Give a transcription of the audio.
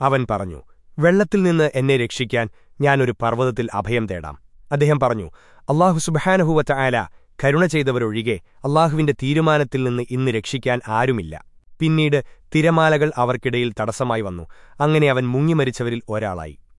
അവൻ പറഞ്ഞു വെള്ളത്തിൽ നിന്ന് എന്നെ രക്ഷിക്കാൻ ഞാനൊരു പർവതത്തിൽ അഭയം തേടാം. അദ്ദേഹം പറഞ്ഞു അള്ളാഹു സുബഹാനഹുവറ്റ ആല കരുണ ചെയ്തവരൊഴികെ അള്ളാഹുവിന്റെ തീരുമാനത്തിൽ നിന്ന് ഇന്ന് രക്ഷിക്കാൻ ആരുമില്ല. പിന്നീട് തിരമാലകൾ അവർക്കിടയിൽ തടസ്സമായി വന്നു. അങ്ങനെ അവൻ മുങ്ങിമരിച്ചവരിൽ ഒരാളായി.